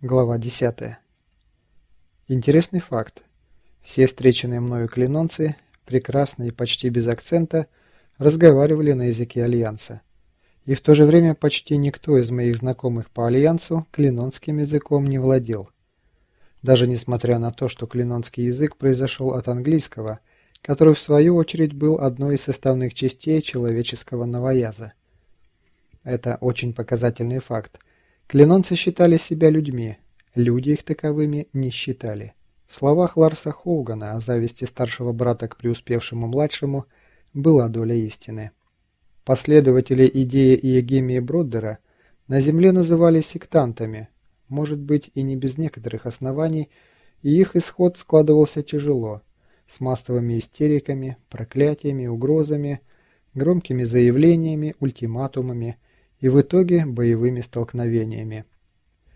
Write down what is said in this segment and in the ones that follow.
Глава 10. Интересный факт. Все встреченные мною клинонцы, прекрасно и почти без акцента, разговаривали на языке Альянса. И в то же время почти никто из моих знакомых по Альянсу клинонским языком не владел. Даже несмотря на то, что клинонский язык произошел от английского, который в свою очередь был одной из составных частей человеческого новояза. Это очень показательный факт – Клинонцы считали себя людьми, люди их таковыми не считали. В словах Ларса Хоугана о зависти старшего брата к преуспевшему младшему была доля истины. Последователи идеи Иегемии Броддера на земле называли сектантами, может быть и не без некоторых оснований, и их исход складывался тяжело, с массовыми истериками, проклятиями, угрозами, громкими заявлениями, ультиматумами – и в итоге боевыми столкновениями.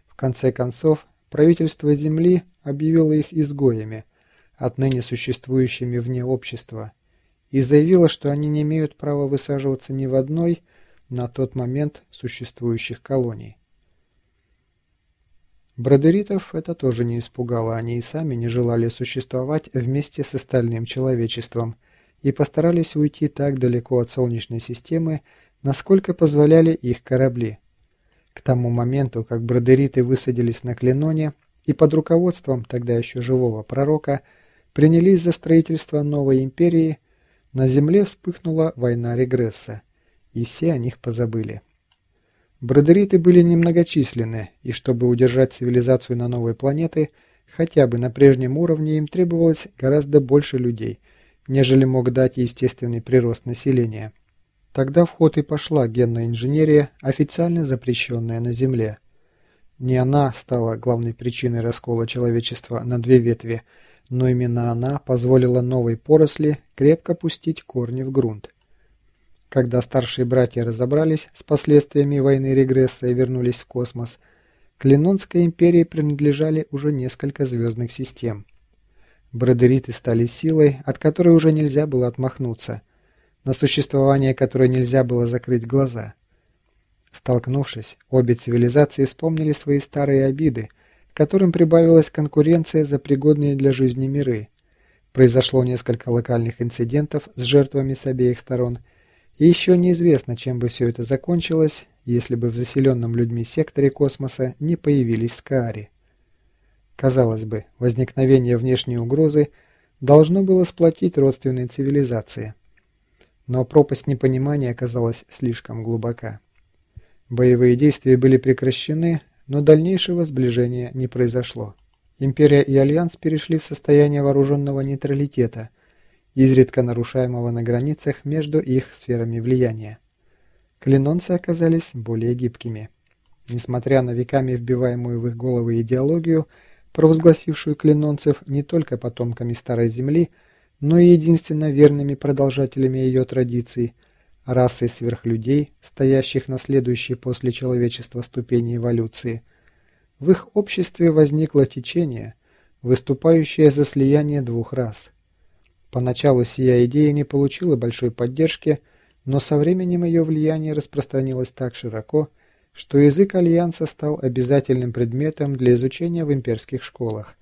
В конце концов, правительство Земли объявило их изгоями, отныне существующими вне общества, и заявило, что они не имеют права высаживаться ни в одной на тот момент существующих колоний. Бродеритов это тоже не испугало, они и сами не желали существовать вместе с остальным человечеством и постарались уйти так далеко от Солнечной системы, насколько позволяли их корабли. К тому моменту, как бродериты высадились на Клиноне и под руководством тогда еще живого пророка принялись за строительство новой империи, на Земле вспыхнула война регресса, и все о них позабыли. Бродериты были немногочисленны, и чтобы удержать цивилизацию на новой планете, хотя бы на прежнем уровне им требовалось гораздо больше людей, нежели мог дать естественный прирост населения. Тогда в ход и пошла генная инженерия, официально запрещенная на Земле. Не она стала главной причиной раскола человечества на две ветви, но именно она позволила новой поросли крепко пустить корни в грунт. Когда старшие братья разобрались с последствиями войны регресса и вернулись в космос, Клинонской империи принадлежали уже несколько звездных систем. Бредериты стали силой, от которой уже нельзя было отмахнуться – на существование которой нельзя было закрыть глаза. Столкнувшись, обе цивилизации вспомнили свои старые обиды, которым прибавилась конкуренция за пригодные для жизни миры. Произошло несколько локальных инцидентов с жертвами с обеих сторон, и еще неизвестно, чем бы все это закончилось, если бы в заселенном людьми секторе космоса не появились Скаари. Казалось бы, возникновение внешней угрозы должно было сплотить родственные цивилизации – но пропасть непонимания оказалась слишком глубока. Боевые действия были прекращены, но дальнейшего сближения не произошло. Империя и Альянс перешли в состояние вооруженного нейтралитета, изредка нарушаемого на границах между их сферами влияния. Клинонцы оказались более гибкими. Несмотря на веками вбиваемую в их головы идеологию, провозгласившую клинонцев не только потомками Старой Земли, но и единственно верными продолжателями ее традиций, расой сверхлюдей, стоящих на следующей после человечества ступени эволюции. В их обществе возникло течение, выступающее за слияние двух рас. Поначалу сия идея не получила большой поддержки, но со временем ее влияние распространилось так широко, что язык Альянса стал обязательным предметом для изучения в имперских школах,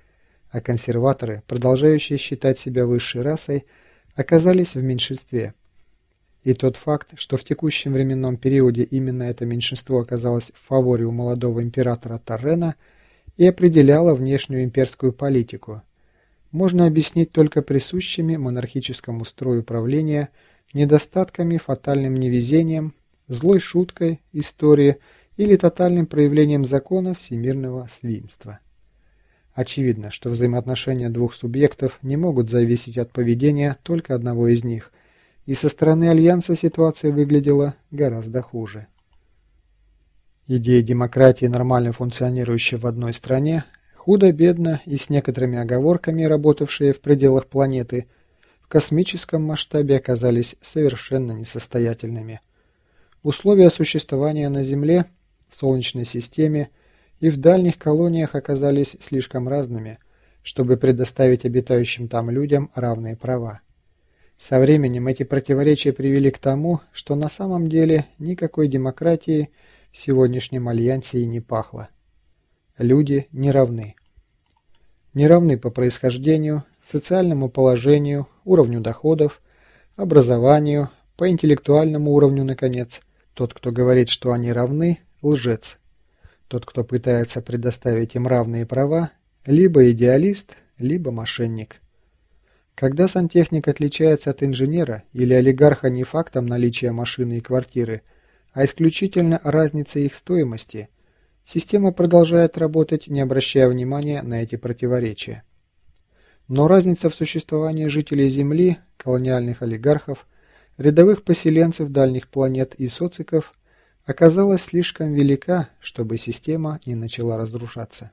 а консерваторы, продолжающие считать себя высшей расой, оказались в меньшинстве. И тот факт, что в текущем временном периоде именно это меньшинство оказалось в фаворе у молодого императора Торрена и определяло внешнюю имперскую политику, можно объяснить только присущими монархическому строю правления недостатками, фатальным невезением, злой шуткой истории или тотальным проявлением закона всемирного свинства. Очевидно, что взаимоотношения двух субъектов не могут зависеть от поведения только одного из них, и со стороны Альянса ситуация выглядела гораздо хуже. Идея демократии, нормально функционирующая в одной стране, худо-бедно и с некоторыми оговорками, работавшие в пределах планеты, в космическом масштабе оказались совершенно несостоятельными. Условия существования на Земле, в Солнечной системе – и в дальних колониях оказались слишком разными, чтобы предоставить обитающим там людям равные права. Со временем эти противоречия привели к тому, что на самом деле никакой демократии в сегодняшнем альянсе и не пахло. Люди не равны. Не равны по происхождению, социальному положению, уровню доходов, образованию, по интеллектуальному уровню, наконец. Тот, кто говорит, что они равны, лжец. Тот, кто пытается предоставить им равные права, либо идеалист, либо мошенник. Когда сантехник отличается от инженера или олигарха не фактом наличия машины и квартиры, а исключительно разницей их стоимости, система продолжает работать, не обращая внимания на эти противоречия. Но разница в существовании жителей Земли, колониальных олигархов, рядовых поселенцев дальних планет и социков оказалась слишком велика, чтобы система не начала разрушаться.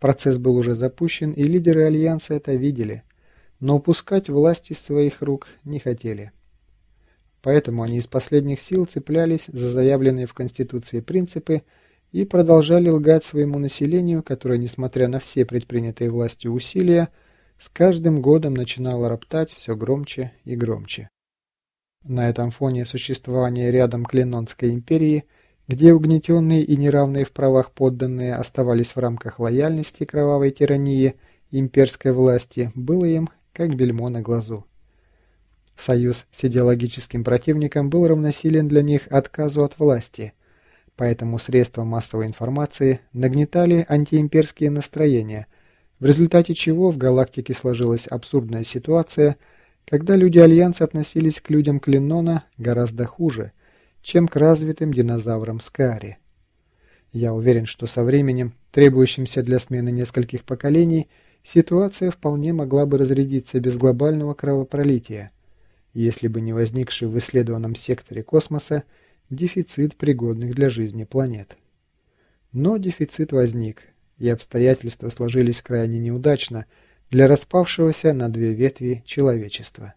Процесс был уже запущен, и лидеры Альянса это видели, но упускать власть из своих рук не хотели. Поэтому они из последних сил цеплялись за заявленные в Конституции принципы и продолжали лгать своему населению, которое, несмотря на все предпринятые властью усилия, с каждым годом начинало роптать все громче и громче. На этом фоне существование рядом Клинонской империи – где угнетенные и неравные в правах подданные оставались в рамках лояльности кровавой тирании имперской власти, было им как бельмо на глазу. Союз с идеологическим противником был равносилен для них отказу от власти, поэтому средства массовой информации нагнетали антиимперские настроения, в результате чего в галактике сложилась абсурдная ситуация, когда люди Альянса относились к людям Клинона гораздо хуже – чем к развитым динозаврам Скари. Я уверен, что со временем, требующимся для смены нескольких поколений, ситуация вполне могла бы разрядиться без глобального кровопролития, если бы не возникший в исследованном секторе космоса дефицит пригодных для жизни планет. Но дефицит возник, и обстоятельства сложились крайне неудачно для распавшегося на две ветви человечества.